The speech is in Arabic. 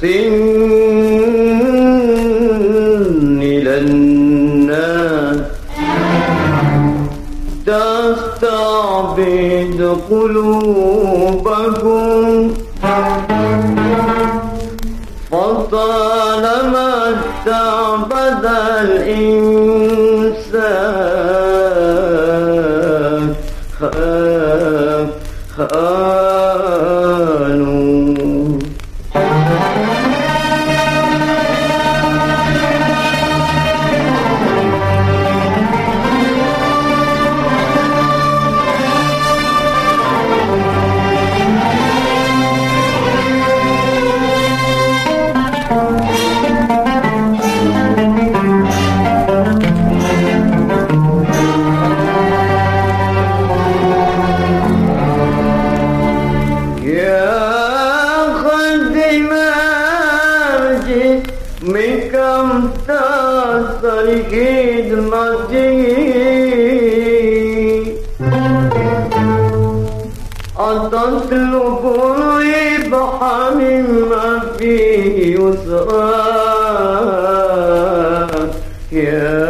أحسن إلى الناس تستعبد قلوبكم. فطالما استعبد الإنسان. خانوا جسمكم تصل خدمتي أتطلب الربح مما فيه يسرى. يا